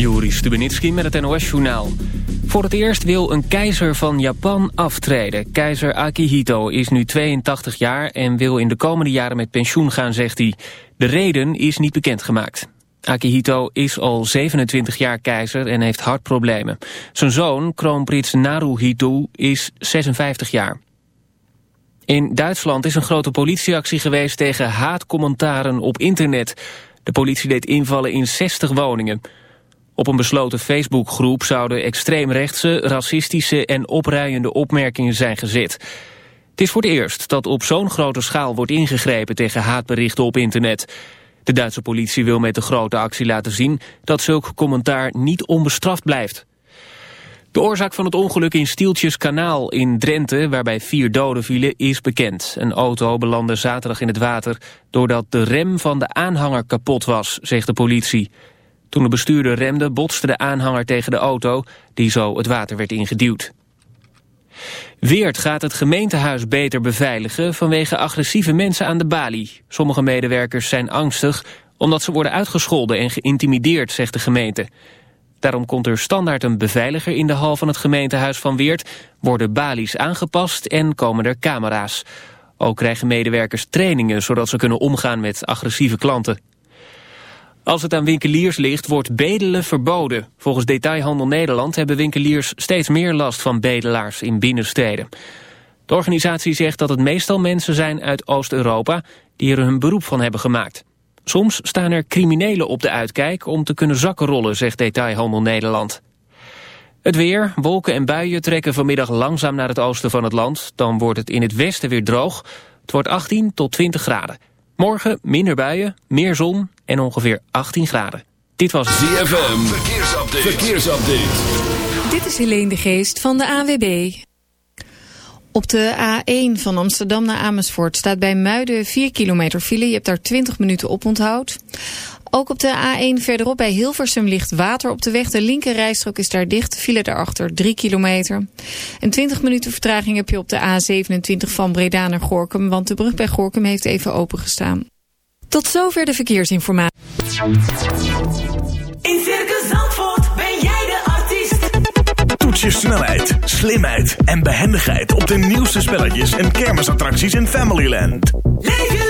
Juri Stubenitski met het NOS-journaal. Voor het eerst wil een keizer van Japan aftreden. Keizer Akihito is nu 82 jaar en wil in de komende jaren met pensioen gaan, zegt hij. De reden is niet bekendgemaakt. Akihito is al 27 jaar keizer en heeft hartproblemen. Zijn zoon, kroonprins Naruhito, is 56 jaar. In Duitsland is een grote politieactie geweest tegen haatcommentaren op internet. De politie deed invallen in 60 woningen. Op een besloten Facebookgroep zouden extreemrechtse, racistische en opruiende opmerkingen zijn gezet. Het is voor het eerst dat op zo'n grote schaal wordt ingegrepen tegen haatberichten op internet. De Duitse politie wil met de grote actie laten zien dat zulk commentaar niet onbestraft blijft. De oorzaak van het ongeluk in Stieltjeskanaal in Drenthe, waarbij vier doden vielen, is bekend. Een auto belandde zaterdag in het water doordat de rem van de aanhanger kapot was, zegt de politie. Toen de bestuurder remde, botste de aanhanger tegen de auto, die zo het water werd ingeduwd. Weert gaat het gemeentehuis beter beveiligen vanwege agressieve mensen aan de balie. Sommige medewerkers zijn angstig omdat ze worden uitgescholden en geïntimideerd, zegt de gemeente. Daarom komt er standaard een beveiliger in de hal van het gemeentehuis van Weert, worden balies aangepast en komen er camera's. Ook krijgen medewerkers trainingen zodat ze kunnen omgaan met agressieve klanten. Als het aan winkeliers ligt, wordt bedelen verboden. Volgens Detailhandel Nederland hebben winkeliers steeds meer last van bedelaars in binnensteden. De organisatie zegt dat het meestal mensen zijn uit Oost-Europa die er hun beroep van hebben gemaakt. Soms staan er criminelen op de uitkijk om te kunnen zakkenrollen, zegt Detailhandel Nederland. Het weer, wolken en buien trekken vanmiddag langzaam naar het oosten van het land. Dan wordt het in het westen weer droog. Het wordt 18 tot 20 graden. Morgen minder buien, meer zon en ongeveer 18 graden. Dit was ZFM. Verkeersupdate. Verkeersupdate. Dit is Helene de Geest van de AWB. Op de A1 van Amsterdam naar Amersfoort staat bij Muiden 4 kilometer file. Je hebt daar 20 minuten op onthoud. Ook op de A1 verderop bij Hilversum ligt water op de weg. De linker rijstrook is daar dicht. File daarachter 3 kilometer. En 20 minuten vertraging heb je op de A27 van Breda naar Gorkum. Want de brug bij Gorkum heeft even opengestaan. Tot zover de verkeersinformatie. In Circus Zandvoort ben jij de artiest. Toets je snelheid, slimheid en behendigheid op de nieuwste spelletjes en kermisattracties in Familyland. Leef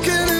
Walking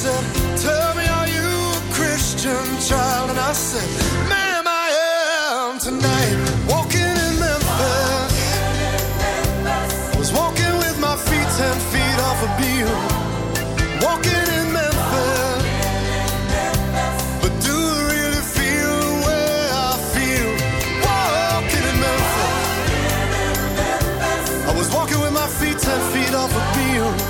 said, Tell me, are you a Christian child? And I said, Ma'am, I am tonight. Walking in Memphis. I was walking with my feet ten feet off a beam. Walking in Memphis. But do I really feel the way I feel? Walking in Memphis. I was walking with my feet ten feet off a beam.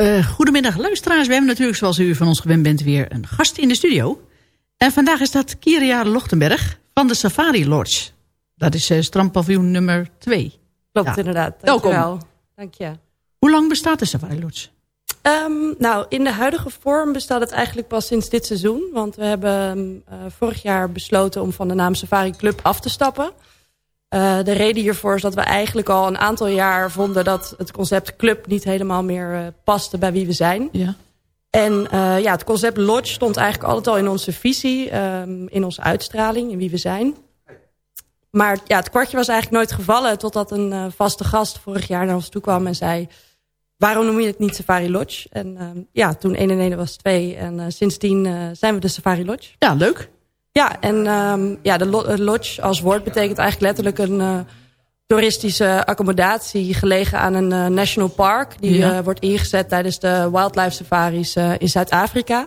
Eh, goedemiddag luisteraars. We hebben natuurlijk zoals u van ons gewend bent weer een gast in de studio. En vandaag is dat Kiria Lochtenberg van de Safari Lodge. Dat is uh, strandpaviljoen nummer 2. Klopt Ja. inderdaad. Welkom. Dankjewel. Dank je. Hoe lang bestaat de Safari Lodge? Ehm, nou, in de huidige vorm bestaat het eigenlijk pas sinds dit seizoen. Want we hebben eh, vorig jaar besloten om van de naam Safari Club af te stappen. Eh, de reden hiervoor is dat we eigenlijk al een aantal jaar vonden... dat het concept club niet helemaal meer eh, paste bij wie we zijn. Ja. En eh, ja, het concept lodge stond eigenlijk altijd al in onze visie... ehm, in onze uitstraling, in wie we zijn. Maar ja, het kwartje was eigenlijk nooit gevallen... totdat een vaste gast vorig jaar naar ons toe kwam en zei... waarom noem je het niet Safari Lodge? En ehm, ja, toen 1 en 1 was 2. En sindsdien zijn we de Safari Lodge. Ja, leuk. Ja, en ehm, ja, de eh, lodge als woord betekent eigenlijk letterlijk een eh, toeristische accommodatie gelegen aan een eh, national park. Die Ja. wordt ingezet tijdens de wildlife safaris in Zuid-Afrika.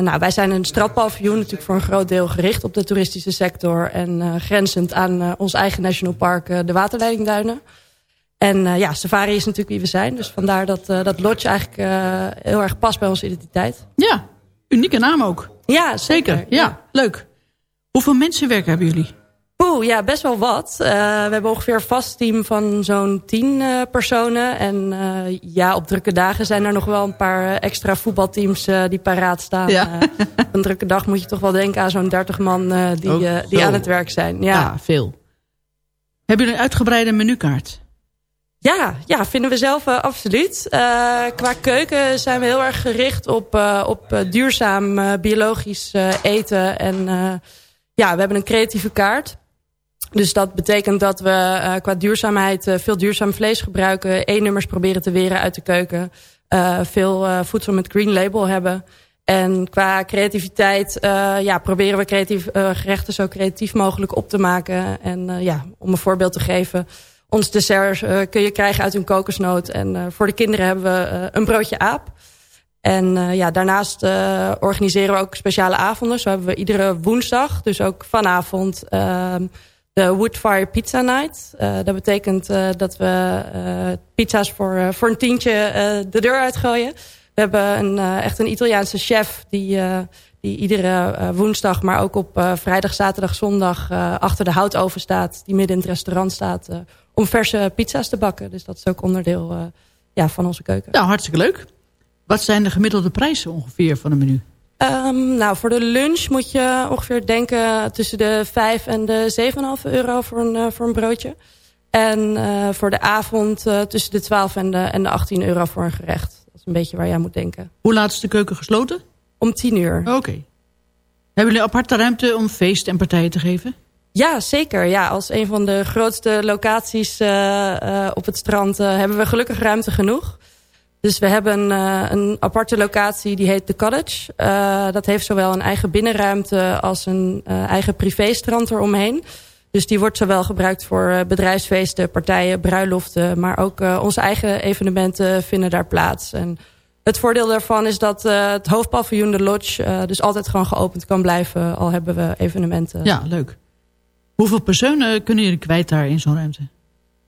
Nou, wij zijn een strandpaviljoen natuurlijk voor een groot deel gericht op de toeristische sector. En grenzend aan ons eigen national park, de Waterleidingduinen. En ja, safari is natuurlijk wie we zijn. Dus vandaar dat, dat lodge eigenlijk heel erg past bij onze identiteit. Ja, unieke naam ook. Ja, Zeker, ja, leuk. Hoeveel mensen werken hebben jullie? Oeh, ja, best wel wat. Eh, we hebben ongeveer een vast team van zo'n tien eh, personen. En eh, ja, op drukke dagen zijn er nog wel een paar extra voetbalteams die paraat staan. Ja. Op een drukke dag moet je toch wel denken aan zo'n 30 man die, Oh, die aan het werk zijn. Ja. Ja, veel. Hebben jullie een uitgebreide menukaart? Ja, ja, vinden we zelf eh, absoluut. Uh, qua keuken zijn we heel erg gericht op, eh, op duurzaam biologisch eten. En ja, we hebben een creatieve kaart. Dus dat betekent dat we qua duurzaamheid veel duurzaam vlees gebruiken. E-nummers proberen te weren uit de keuken. veel voedsel met green label hebben. En qua creativiteit ja, proberen we creatief, gerechten zo creatief mogelijk op te maken. En ja, om een voorbeeld te geven ons dessert eh, kun je krijgen uit een kokosnoot. En eh, voor de kinderen hebben we eh, een broodje aap. En ja, daarnaast organiseren we ook speciale avonden. Zo hebben we iedere woensdag, dus ook vanavond, ehm, de Woodfire Pizza Night. dat betekent dat we pizza's voor, voor een tientje de deur uitgooien. We hebben een, echt een Italiaanse chef die, die iedere woensdag, maar ook op vrijdag, zaterdag, zondag... achter de houtoven staat, die midden in het restaurant staat om verse pizza's te bakken. Dus dat is ook onderdeel eh, ja, van onze keuken. Nou, hartstikke leuk. Wat zijn de gemiddelde prijzen ongeveer van een menu? Ehm, nou, voor de lunch moet je ongeveer denken tussen de 5 en de 7,5 euro voor een, eh, voor een broodje. En eh, voor de avond tussen de 12 en de, en de 18 euro voor een gerecht. Dat is een beetje waar jij moet denken. Hoe laat is de keuken gesloten? Om 10 uur. Oké. Hebben jullie aparte ruimte om feest en partijen te geven? Ja, zeker. Ja, als een van de grootste locaties eh, eh, op het strand eh, hebben we gelukkig ruimte genoeg. Dus we hebben een, een aparte locatie, die heet The Cottage. Dat heeft zowel een eigen binnenruimte als een uh, eigen privéstrand eromheen. Dus die wordt zowel gebruikt voor bedrijfsfeesten, partijen, bruiloften... maar ook onze eigen evenementen vinden daar plaats. En het voordeel daarvan is dat het hoofdpaviljoen, de lodge... dus altijd gewoon geopend kan blijven, al hebben we evenementen. Ja, leuk. Hoeveel personen kunnen jullie kwijt daar in zo'n ruimte?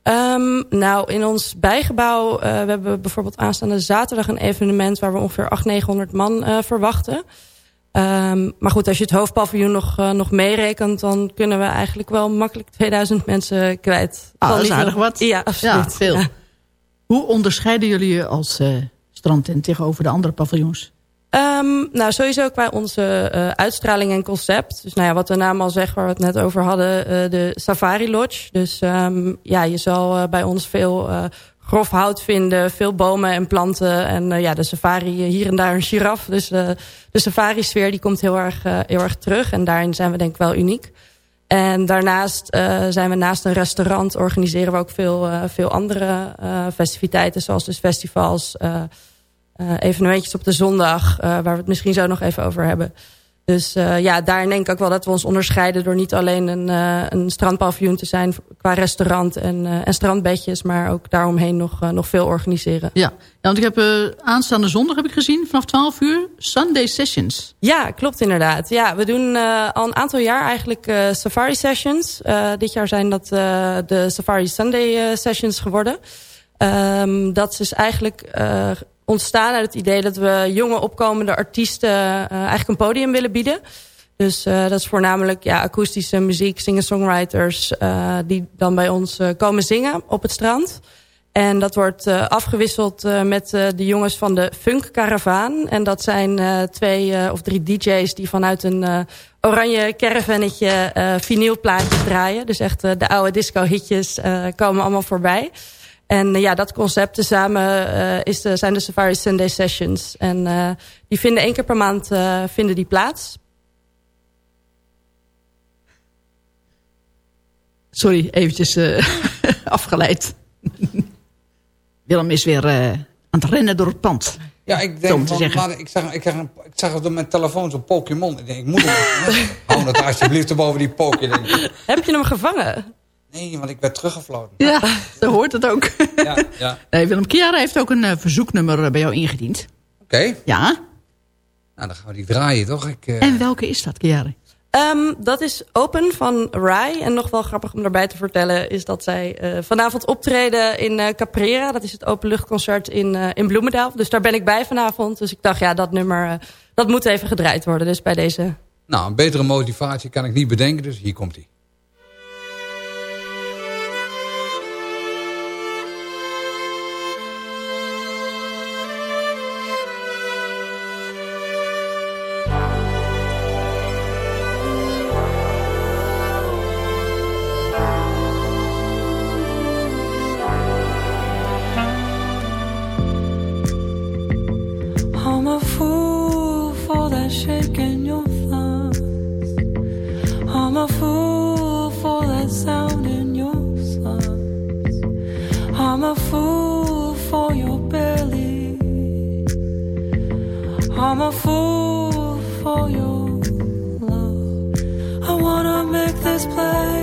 Ehm, nou, in ons bijgebouw, hebben we hebben bijvoorbeeld aanstaande zaterdag een evenement... waar we ongeveer 800, 900 man eh, verwachten. Ehm, maar goed, als je het hoofdpaviljoen nog, eh, nog meerekent... dan kunnen we eigenlijk wel makkelijk 2000 mensen kwijt. Ah, dat is aardig wat. Ja, absoluut. Veel. Hoe onderscheiden jullie je als strandtent tegenover de andere paviljoens? Ehm, nou, sowieso qua onze eh, uitstraling en concept. Dus nou ja, wat de naam al zegt, waar we het net over hadden, eh, de Safari Lodge. Dus ehm, ja, je zal eh, bij ons veel grof hout vinden, veel bomen en planten. En ja, de safari, hier en daar een giraf. Dus de safari-sfeer die komt heel erg, heel erg terug. En daarin zijn we denk ik wel uniek. En daarnaast zijn we naast een restaurant organiseren we ook veel, veel andere festiviteiten, zoals dus festivals, eh, evenementjes op de zondag, eh, waar we het misschien zo nog even over hebben. Dus eh, ja, daar denk ik ook wel dat we ons onderscheiden... door niet alleen een, uh, een te zijn qua restaurant en, en strandbedjes... maar ook daaromheen nog, nog veel organiseren. Ja. ja, want ik heb aanstaande zondag heb ik gezien vanaf 12 uur Sunday Sessions. Ja, klopt inderdaad. Ja, we doen al een aantal jaar eigenlijk safari sessions. dit jaar zijn dat de Safari Sunday Sessions geworden... Ehm, dat is eigenlijk eh, ontstaan uit het idee dat we jonge opkomende artiesten eh, eigenlijk een podium willen bieden. Dus eh, dat is voornamelijk ja, akoestische muziek, singer-songwriters die dan bij ons komen zingen op het strand. En dat wordt afgewisseld met de jongens van de Funk Caravaan. En dat zijn twee of drie DJ's die vanuit een oranje caravannetje vinylplaatjes draaien. Dus echt de oude disco-hitjes komen allemaal voorbij. En eh, ja, dat concept samen eh, is de, zijn de Safari Sunday Sessions. En eh, die vinden één keer per maand vinden die plaats. Sorry, eventjes afgeleid. Willem is weer aan het rennen door het pand. Ja, ik denk, van, maar ik, zag, ik, zag ik zag door mijn telefoon zo'n Pokémon. Ik denk, ik moet hem Hou dat alsjeblieft boven die Pokémon. Heb je hem gevangen? Nee, want ik ben teruggefloten. Ja, zo hoort het ook. Ja, ja. Nee, Willem Kiara heeft ook een eh, verzoeknummer eh, bij jou ingediend. Oké. Ja. Nou, dan gaan we die draaien, toch? Ik. Eh, en welke is dat, Kiara? Ehm, dat is Open van Rai. En nog wel grappig om daarbij te vertellen... is dat zij vanavond optreden in Caprera. Dat is het openluchtconcert in, in Bloemendaal. Dus daar ben ik bij vanavond. Dus ik dacht, ja, dat nummer dat moet even gedraaid worden. Dus bij deze... Nou, een betere motivatie kan ik niet bedenken. Dus hier komt hij. A fool for your belly. I'm a fool for your love. I wanna make this play.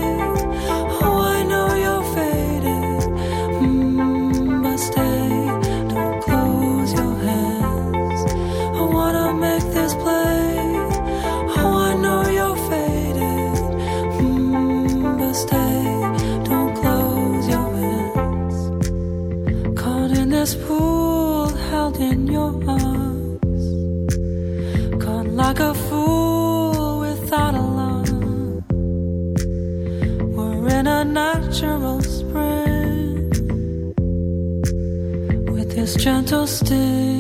gentle still.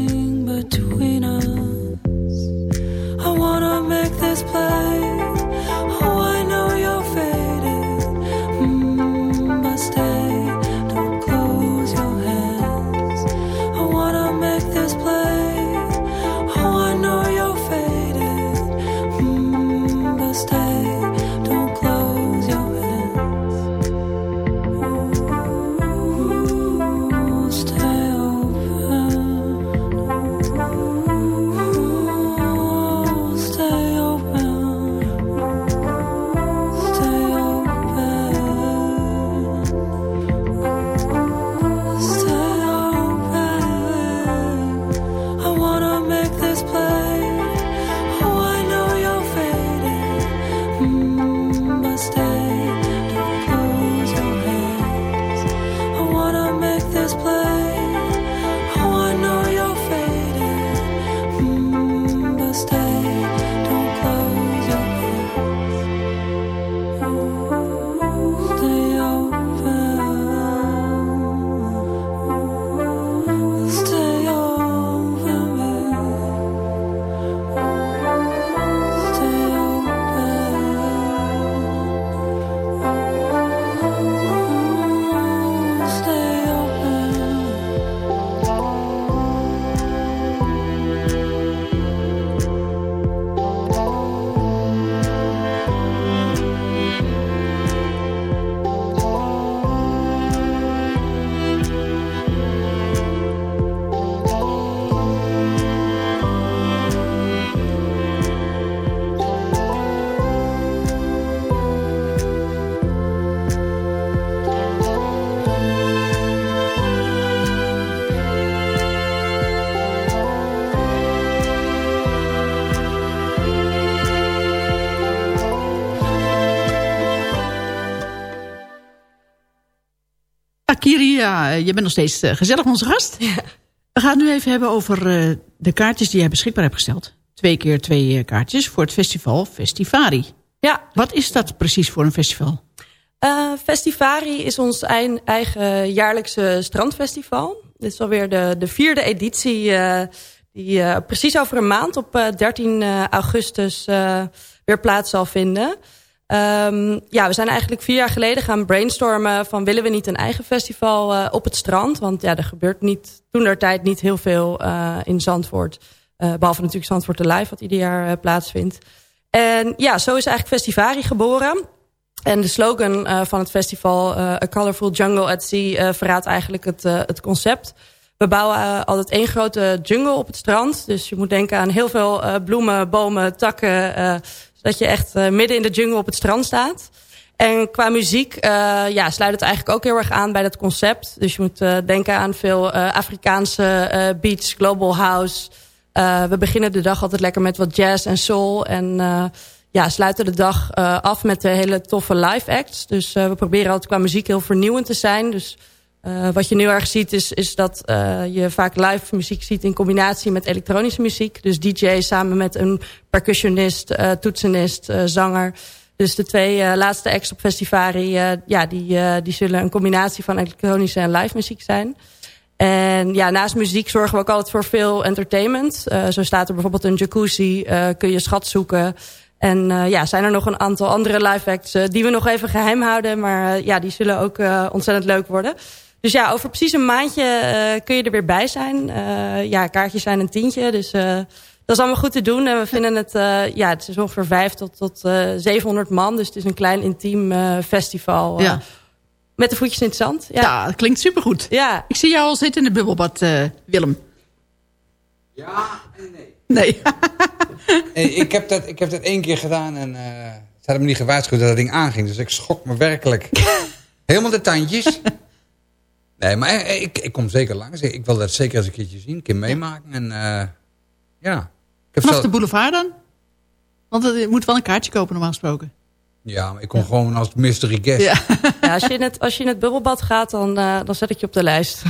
Kiri, ja, je bent nog steeds eh, gezellig onze gast. We gaan het nu even hebben over eh, de kaartjes die jij beschikbaar hebt gesteld. Twee keer twee eh, kaartjes voor het festival Festivari. Ja. Wat is dat precies voor een festival? Festivari is ons eigen jaarlijkse strandfestival. Dit is alweer de, de vierde editie die precies over een maand op eh, 13 eh, augustus weer plaats zal vinden. Ehm, ja, we zijn eigenlijk vier jaar geleden gaan brainstormen van willen we niet een eigen festival eh, op het strand? Want ja, er gebeurt niet, toen der tijd niet heel veel eh, in Zandvoort. Eh, behalve natuurlijk Zandvoort de Live wat ieder jaar plaatsvindt. En ja, zo is eigenlijk Festivari geboren. En de slogan van het festival, A Colorful Jungle at Sea, verraadt eigenlijk het, het concept. We bouwen altijd één grote jungle op het strand. Dus je moet denken aan heel veel bloemen, bomen, takken. Zodat je echt eh, midden in de jungle op het strand staat. En qua muziek eh, ja, sluit het eigenlijk ook heel erg aan bij dat concept. Dus je moet eh, denken aan veel Afrikaanse beats, global house. We beginnen de dag altijd lekker met wat jazz en soul. En ja, sluiten de dag af met de hele toffe live acts. Dus we proberen altijd qua muziek heel vernieuwend te zijn. Dus eh, wat je nu erg ziet is, is dat eh, je vaak live muziek ziet in combinatie met elektronische muziek. Dus DJ samen met een percussionist, eh, toetsenist, zanger. Dus de twee laatste acts op Festivari, ja, die, die zullen een combinatie van elektronische en live muziek zijn. En ja, naast muziek zorgen we ook altijd voor veel entertainment. Zo staat er bijvoorbeeld een jacuzzi, kun je schat zoeken. En uh, ja, zijn er nog een aantal andere live acts uh, die we nog even geheim houden. Maar uh, ja, die zullen ook ontzettend leuk worden. Dus ja, over precies een maandje kun je er weer bij zijn. ja, kaartjes zijn een tientje, dus dat is allemaal goed te doen. En we vinden het, ja, het is ongeveer 5 tot, tot 700 man. Dus het is een klein intiem festival. Ja. Met de voetjes in het zand. Ja, Ja, dat klinkt supergoed. ja. Ik zie jou al zitten in het bubbelbad, eh, Willem. Ja en nee. Nee. Nee, ik, heb dat, ik heb dat één keer gedaan en eh, ze hadden me niet gewaarschuwd dat dat ding aanging. Dus ik schrok me werkelijk. Helemaal de tandjes. Nee, maar eh, ik, ik kom zeker langs. Ik wil dat zeker eens een keertje zien, een keer meemaken. En eh, ja. Vanaf zelf- de boulevard dan? Want eh, je moet wel een kaartje kopen normaal gesproken. Ja, maar ik kom gewoon als mystery guest. Ja. ja als, je in het, als je in het bubbelbad gaat, dan, eh, dan zet ik je op de lijst.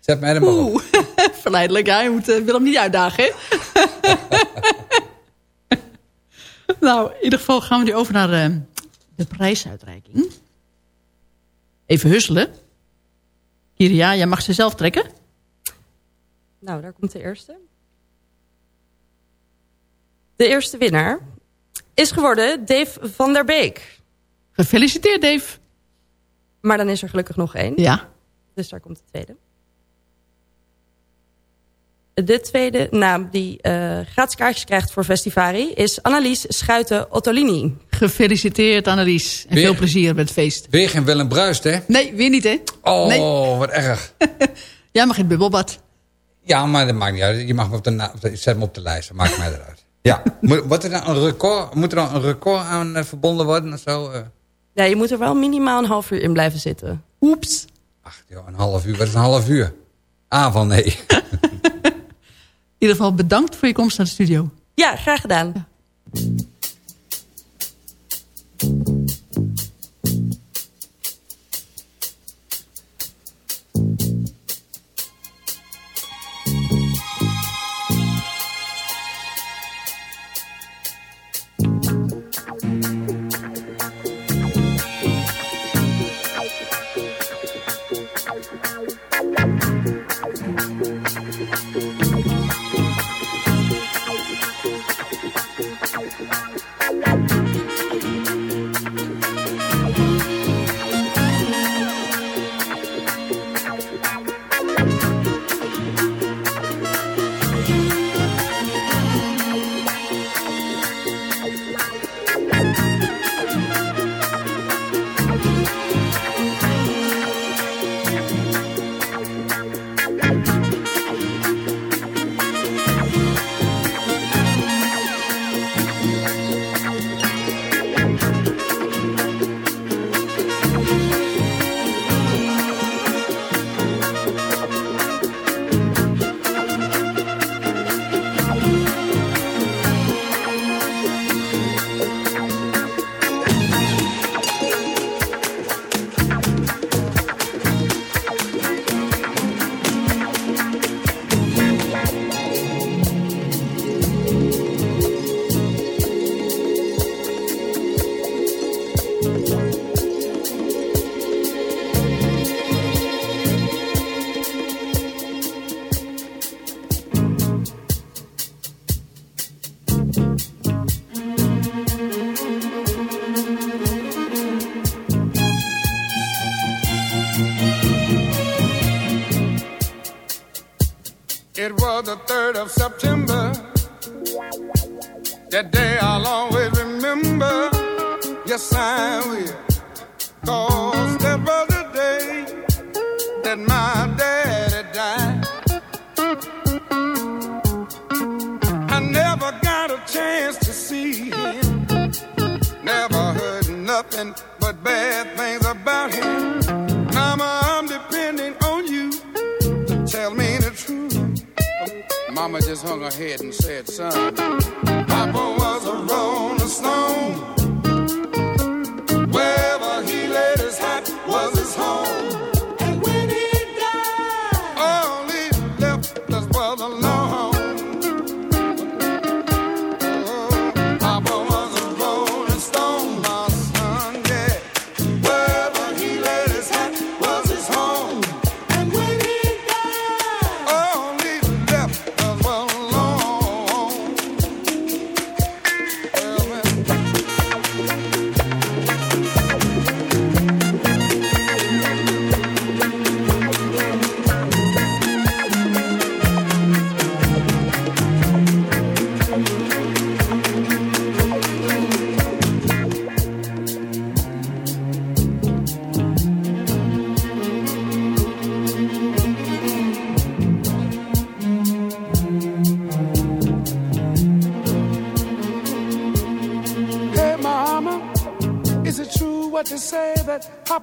Zet mij er maar op. Oeh, verleidelijk. Ja, je moet eh, Willem niet uitdagen, hè? nou, in ieder geval gaan we nu over naar eh, de prijsuitreiking. Even husselen. Kiria, jij mag ze zelf trekken. Nou, daar komt de eerste. De eerste winnaar is geworden Dave van der Beek. Gefeliciteerd, Dave. Maar dan is er gelukkig nog één. Ja. Dus daar komt de tweede. De tweede naam die eh, gratis kaartjes krijgt voor Festivari... is Annelies Schuiten-Ottolini. Gefeliciteerd, Annelies. En Weer. veel plezier met het feest. Weer geen Willem Bruist, hè? Nee, weer niet, hè? Oh, Nee. wat erg. Jij mag in het bubbelbad. Ja, maar dat maakt niet uit. Je mag me op de, na- op de- zet me op de lijst. Dat maakt mij eruit. Ja. Moet, er dan een record, moet er dan een record aan eh, verbonden worden of zo? eh? Ja, je moet er wel minimaal een half uur in blijven zitten. Oeps. Ach, joh, een half uur. Wat is een half uur? Ah, van nee. In ieder geval bedankt voor je komst naar de studio. Ja, graag gedaan. thank you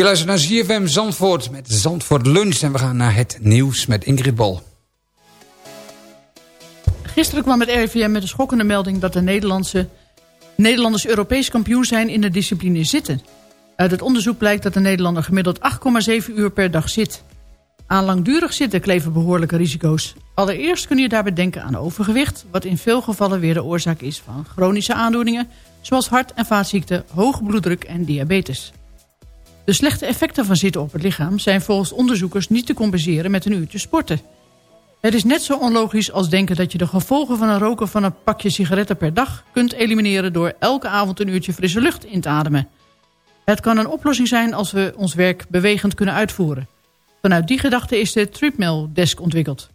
Je luistert naar ZFM Zandvoort met Zandvoort Lunch. En we gaan naar het nieuws met Ingrid Bol. Gisteren kwam het RIVM met de schokkende melding dat de Nederlandse, Nederlanders Europees kampioen zijn in de discipline zitten. Uit het onderzoek blijkt dat de Nederlander gemiddeld 8,7 uur per dag zit. Aan langdurig zitten kleven behoorlijke risico's. Allereerst kun je daarbij denken aan overgewicht... wat in veel gevallen weer de oorzaak is van chronische aandoeningen... zoals hart- en vaatziekten, hoge bloeddruk en diabetes. De slechte effecten van zitten op het lichaam... zijn volgens onderzoekers niet te compenseren met een uurtje sporten. Het is net zo onlogisch als denken dat je de gevolgen van een roken van een pakje sigaretten per dag... kunt elimineren door elke avond een uurtje frisse lucht in te ademen. Het kan een oplossing zijn als we ons werk bewegend kunnen uitvoeren. Vanuit die gedachte is de Tripmill Desk ontwikkeld.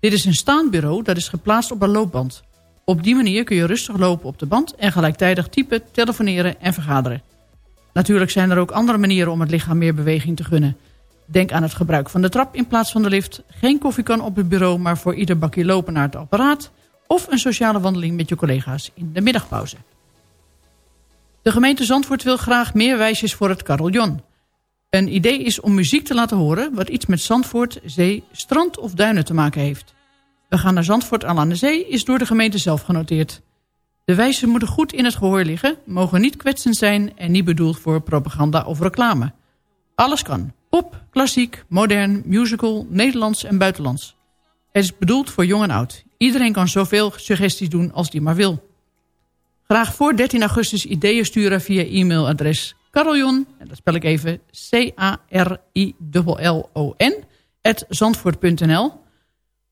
Dit is een staand bureau dat is geplaatst op een loopband. Op die manier kun je rustig lopen op de band... en gelijktijdig typen, telefoneren en vergaderen. Natuurlijk zijn er ook andere manieren om het lichaam meer beweging te gunnen. Denk aan het gebruik van de trap in plaats van de lift. Geen koffiekan op het bureau, maar voor ieder bakje lopen naar het apparaat. Of een sociale wandeling met je collega's in de middagpauze. De gemeente Zandvoort wil graag meer wijsjes voor het carillon. Een idee is om muziek te laten horen... wat iets met Zandvoort, zee, strand of duinen te maken heeft. We gaan naar Zandvoort aan de zee is door de gemeente zelf genoteerd. De wijzen moeten goed in het gehoor liggen... mogen niet kwetsend zijn en niet bedoeld voor propaganda of reclame. Alles kan. Pop, klassiek, modern, musical, Nederlands en buitenlands. Het is bedoeld voor jong en oud. Iedereen kan zoveel suggesties doen als die maar wil. Graag voor 13 augustus ideeën sturen via e-mailadres carillon, en dat spel ik even, C-A-R-I-L-L-O-N, zandvoort.nl.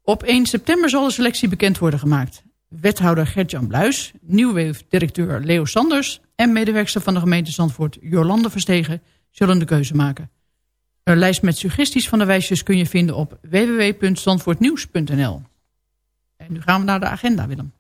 Op 1 september zal de selectie bekend worden gemaakt. Wethouder Gert-Jan Bluis, nieuwweefdirecteur Leo Sanders... en medewerkster van de gemeente Zandvoort Jolande Verstegen zullen de keuze maken. Een lijst met suggesties van de wijsjes kun je vinden op www.zandvoortnieuws.nl. En nu gaan we naar de agenda, Willem.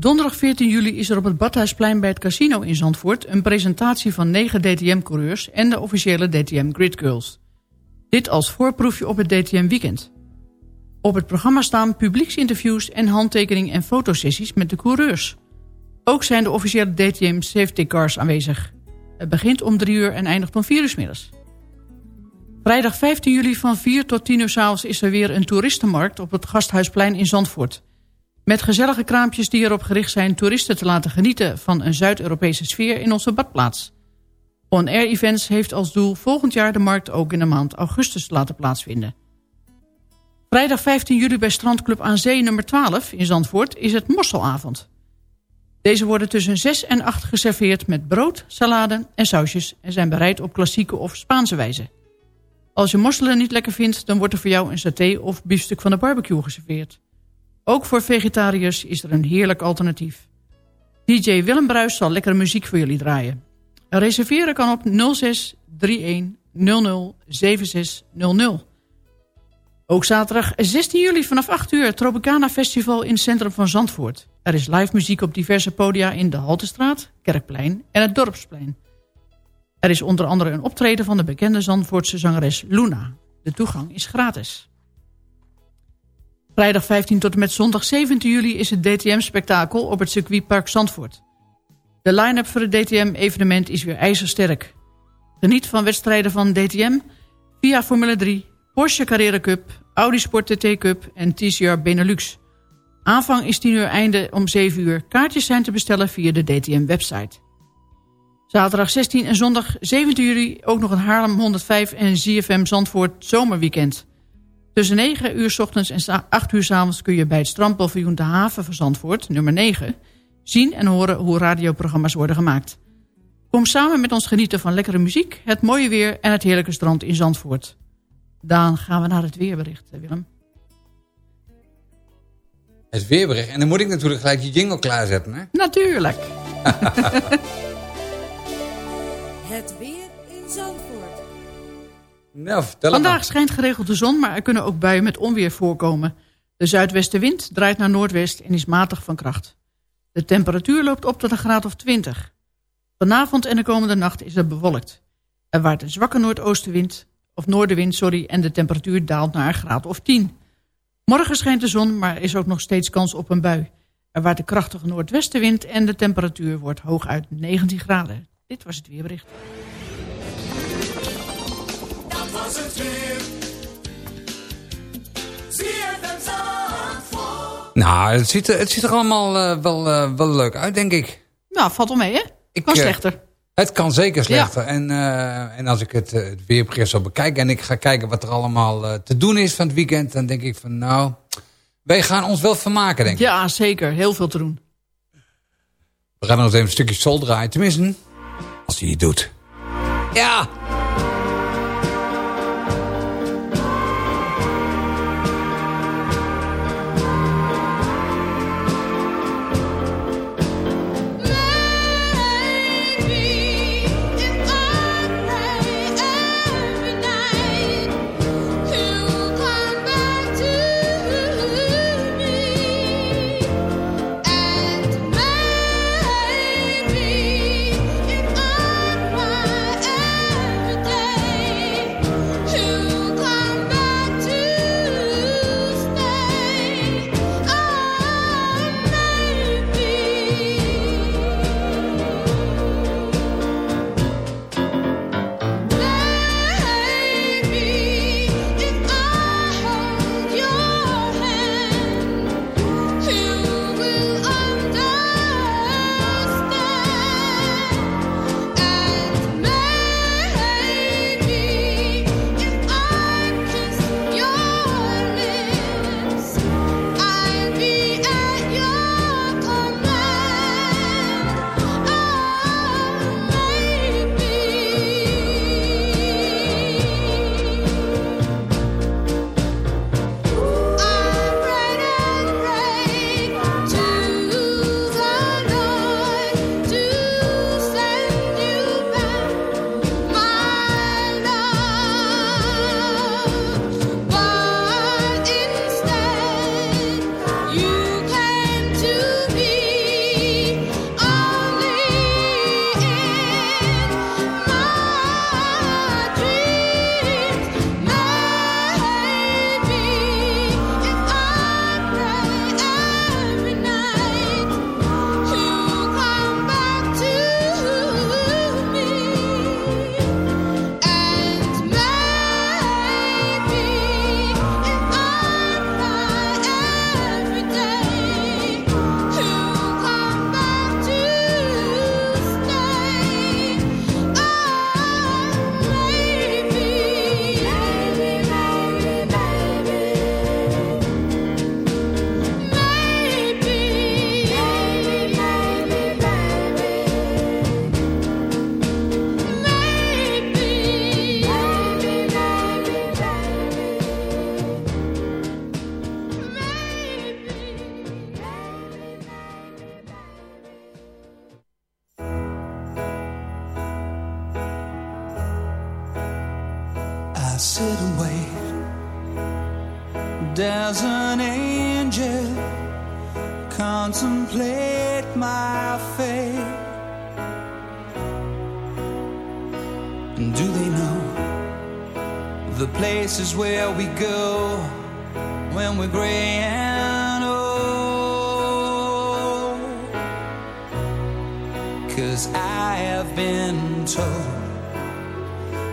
Donderdag 14 juli is er op het Badhuisplein bij het casino in Zandvoort... een presentatie van negen DTM-coureurs en de officiële DTM Grid Girls. Dit als voorproefje op het DTM Weekend. Op het programma staan publieksinterviews en handtekening- en fotosessies met de coureurs. Ook zijn de officiële DTM Safety Cars aanwezig. Het begint om 3 uur en eindigt om 4 uur middags. Vrijdag 15 juli van 4 tot 10 uur s avonds is er weer een toeristenmarkt op het Gasthuisplein in Zandvoort. Met gezellige kraampjes die erop gericht zijn toeristen te laten genieten van een Zuid-Europese sfeer in onze badplaats. On Air Events heeft als doel volgend jaar de markt ook in de maand augustus te laten plaatsvinden. Vrijdag 15 juli bij Strandclub aan Zee nummer 12 in Zandvoort is het mosselavond. Deze worden tussen 6 en 8 geserveerd met brood, salade en sausjes... en zijn bereid op klassieke of Spaanse wijze. Als je mosselen niet lekker vindt, dan wordt er voor jou een saté of biefstuk van de barbecue geserveerd. Ook voor vegetariërs is er een heerlijk alternatief. DJ Willem Bruis zal lekkere muziek voor jullie draaien. Reserveren kan op 06 31 00 7600. Ook zaterdag 16 juli vanaf 8 uur Tropicana Festival in het centrum van Zandvoort. Er is live muziek op diverse podia in de Haltestraat, Kerkplein en het Dorpsplein. Er is onder andere een optreden van de bekende Zandvoortse zangeres Luna. De toegang is gratis. Vrijdag 15 tot en met zondag 17 juli is het DTM-spektakel op het circuitpark Zandvoort. De line-up voor het DTM-evenement is weer ijzersterk. Geniet van wedstrijden van DTM via Formule 3, Porsche Carrera Cup, Audi Sport TT Cup en TCR Benelux. Aanvang is 10 uur, einde om 7 uur. Kaartjes zijn te bestellen via de DTM-website. Zaterdag 16 en zondag 17 juli ook nog een Haarlem 105 en ZFM Zandvoort zomerweekend. Tussen 9 uur s ochtends en 8 uur s avonds kun je bij het strandpaviljoen De Haven van Zandvoort, nummer 9, zien en horen hoe radioprogramma's worden gemaakt. Kom samen met ons genieten van lekkere muziek, het mooie weer en het heerlijke strand in Zandvoort. Dan gaan we naar het weerbericht, Willem. Het weerbericht. En dan moet ik natuurlijk gelijk je jingle klaarzetten, hè? Natuurlijk. Het weer. Nou, Vandaag maar. schijnt geregeld de zon, maar er kunnen ook buien met onweer voorkomen. De zuidwestenwind draait naar noordwest en is matig van kracht. De temperatuur loopt op tot een graad of 20. Vanavond en de komende nacht is het bewolkt. Er waait een zwakke noordoostenwind, of noordenwind, sorry, en de temperatuur daalt naar een graad of 10. Morgen schijnt de zon, maar er is ook nog steeds kans op een bui. Er waait een krachtige noordwestenwind en de temperatuur wordt hooguit 19 graden. Dit was het weerbericht. Was het weer. ZFM Zandvoort. Nou, het ziet, er, het ziet er allemaal eh, wel, eh, wel leuk uit, denk ik. Nou, valt wel mee, hè? kan eh, slechter. Het kan zeker slechter. En, eh, en als ik het, het weerbericht zo bekijk... en ik ga kijken wat er allemaal te doen is van het weekend... dan denk ik van, nou... wij gaan ons wel vermaken, denk ik. Ja, zeker. Heel veel te doen. We gaan nog even een stukje sol draaien. Tenminste, als hij het doet. Ja!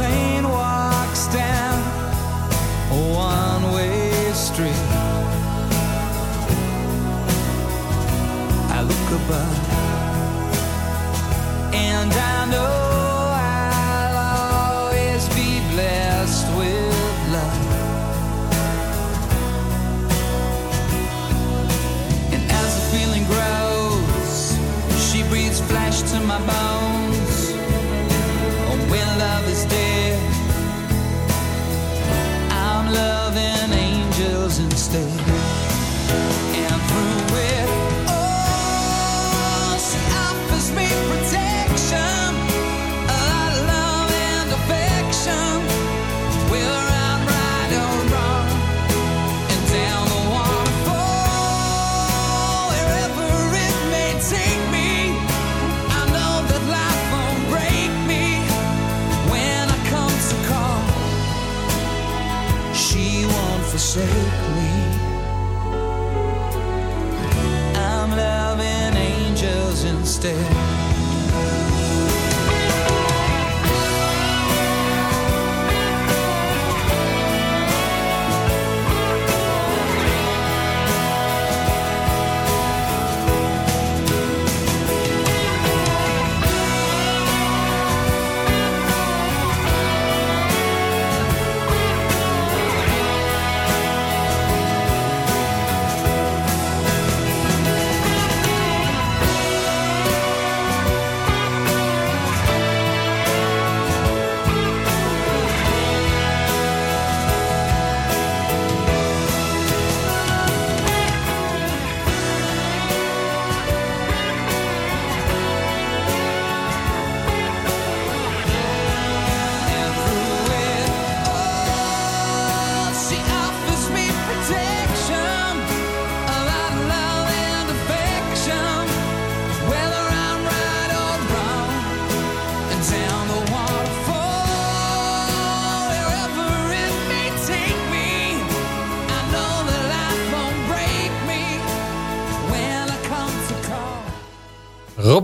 Pain walks down a one-way street, I look above and I know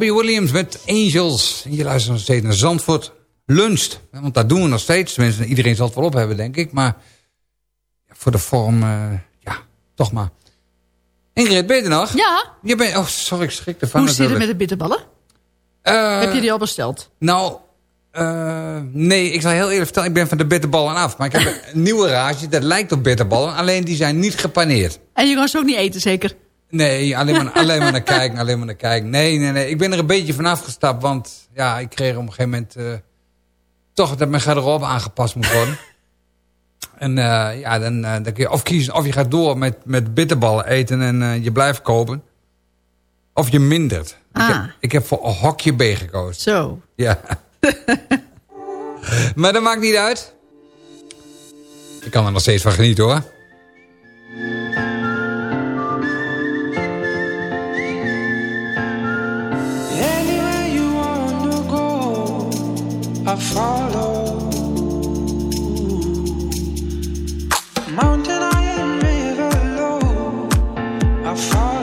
Robbie Williams met Angels. En je luistert nog steeds naar Zandvoort Luncht. Want dat doen we nog steeds. Tenminste, iedereen zal het wel op hebben, denk ik. Maar voor de vorm, eh, ja, toch maar. Ingrid, ben je er nog? Ja. Je bent, oh, sorry, ik schrik ervan Hoe zit het met de bitterballen? Eh, Heb je die al besteld? Nou, eh, nee, ik zal heel eerlijk vertellen. Ik ben van de bitterballen af. Maar ik heb een nieuwe rage, dat lijkt op bitterballen. Alleen die zijn niet gepaneerd. En je kan ze ook niet eten, zeker? Nee, alleen maar, alleen maar naar kijken, alleen maar naar kijken. Nee, nee, nee. Ik ben er een beetje van afgestapt, want ja, ik kreeg op een gegeven moment eh, toch dat mijn garderobe aangepast moet worden. en eh, ja, dan, eh, dan kun je of kiezen of je gaat door met, met bitterballen eten en je blijft kopen. Of je mindert. Ik, Ah. heb, ik heb voor een hokje B gekozen. Zo. Ja. maar dat maakt niet uit. Ik kan er nog steeds van genieten hoor. Follow. Mountain I am river low. I follow.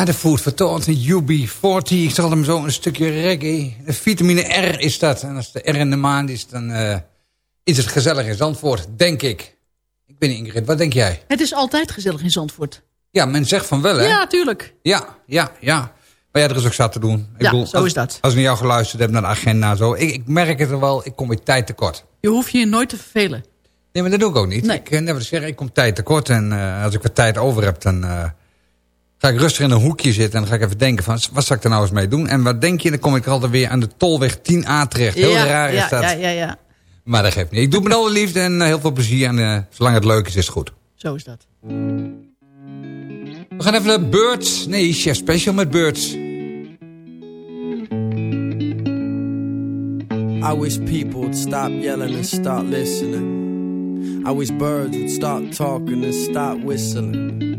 Ja, de Food for Thought, een UB40. Ik zal hem zo een stukje reggae. De vitamine R is dat. En als de R in de maand is, dan eh, is het gezellig in Zandvoort, denk ik. Ik ben Ingrid, wat denk jij? Het is altijd gezellig in Zandvoort. Ja, men zegt van wel, hè? Ja, tuurlijk. Ja, ja, ja. Maar ja, er is ook zat te doen. Ik Ja, bedoel, zo als, is dat. Als we naar jou geluisterd hebben, naar de agenda en zo. Ik, ik merk het er wel, ik kom weer tijd tekort. Je hoeft je nooit te vervelen. Nee, maar dat doe ik ook niet. Nee. Ik uh, never zeggen, ik kom tijd tekort. En eh, als ik wat tijd over heb, dan eh, ga ik rustig in een hoekje zitten. En dan ga ik even denken van, wat zal ik er nou eens mee doen? En wat denk je, dan kom ik er altijd weer aan de Tolweg 10A terecht. Heel ja, raar is ja, dat. Ja, ja, ja. Maar dat geeft niet. Ik doe met alle liefde en eh, heel veel plezier. En eh, zolang het leuk is, is het goed. Zo is dat. We gaan even naar Birds. Nee, Chef Special met Birds. I wish people would stop yelling and start listening. I wish birds would start talking and start whistling.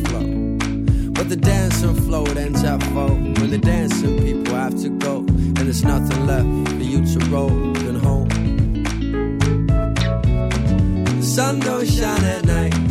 But the dancing floor ends at four when the dancing people have to go. And there's nothing left for you to roll than home. The sun don't shine at night.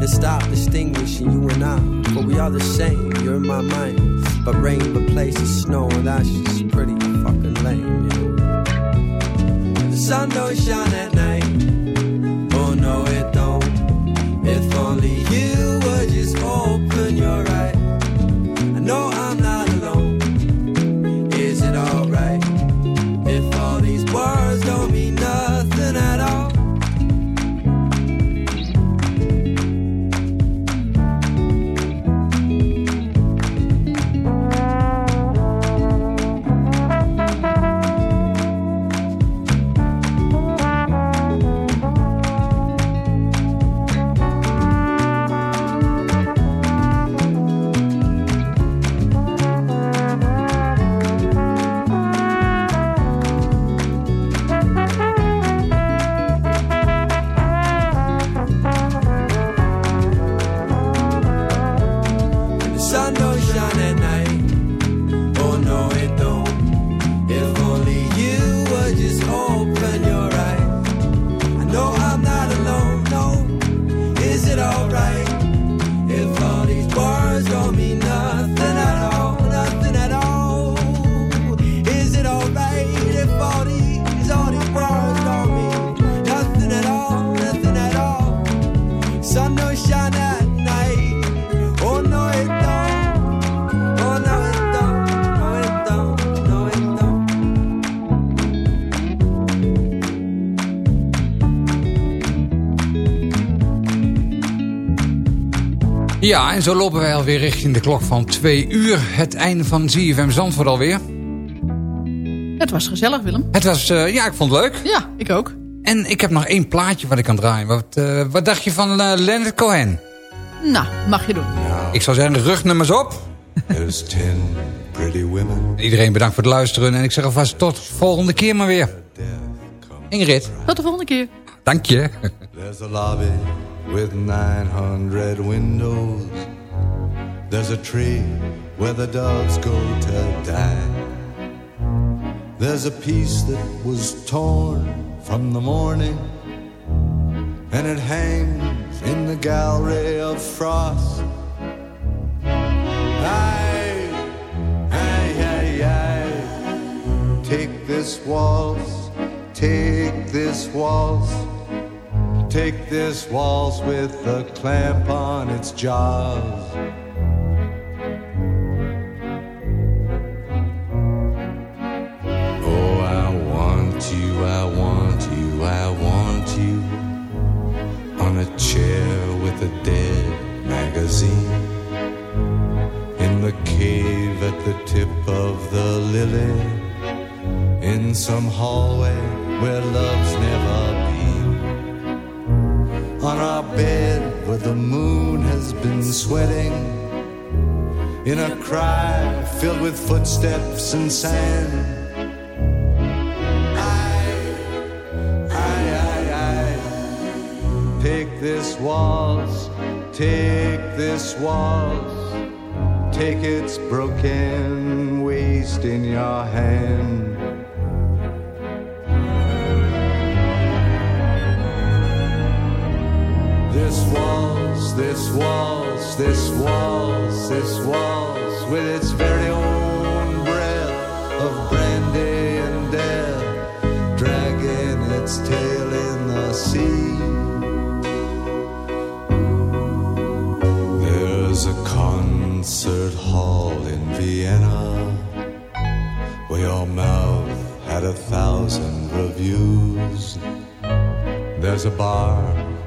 and stop distinguishing you and I. But we are the same, you're in my mind. But rain replaces snow, and that's just pretty fucking lame, know. The sun don't shine at night. Oh no, it don't. If only you Ja, en zo lopen wij alweer richting de klok van twee uur. Het einde van ZFM Zandvoort alweer. Het was gezellig, Willem. Het was, eh, ja, ik vond het leuk. Ja, ik ook. En ik heb nog één plaatje wat ik kan draaien. Wat, eh, wat dacht je van eh, Leonard Cohen? Nou, mag je doen. Ik zou zeggen, rugnummers op. There's ten pretty women. Iedereen bedankt voor het luisteren. En ik zeg alvast tot volgende keer maar weer. Ingrid, Tot de volgende keer. dank je. There's a lobby with 900 windows. There's a tree where the dogs go to die. There's a piece that was torn from the morning, and it hangs in the gallery of frost. Aye, aye, aye, aye. Take this waltz, take this waltz. Take this waltz with a clamp on its jaws. Oh, I want you, I want you, I want you on a chair with a dead magazine in the cave at the tip of the lily in some hallway where love's never on our bed where the moon has been sweating. In a cry filled with footsteps and sand. I, I, I, Take this waltz, take this waltz, take its broken waist in your hand. This waltz, this waltz, this waltz, this waltz, with its very own breath of brandy and death, dragging its tail in the sea. There's a concert hall in Vienna where your mouth had a thousand reviews. There's a bar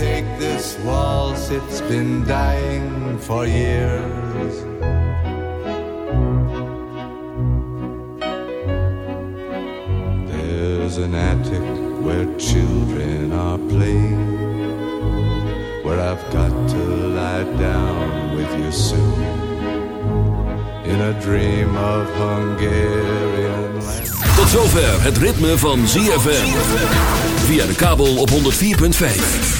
take this waltz, it's been dying for years. There's an attic where children are playing, where I've got to lie down with you soon. In a dream of Hungarian land. Tot zover het ritme van ZFM. Via de kabel op 104.5.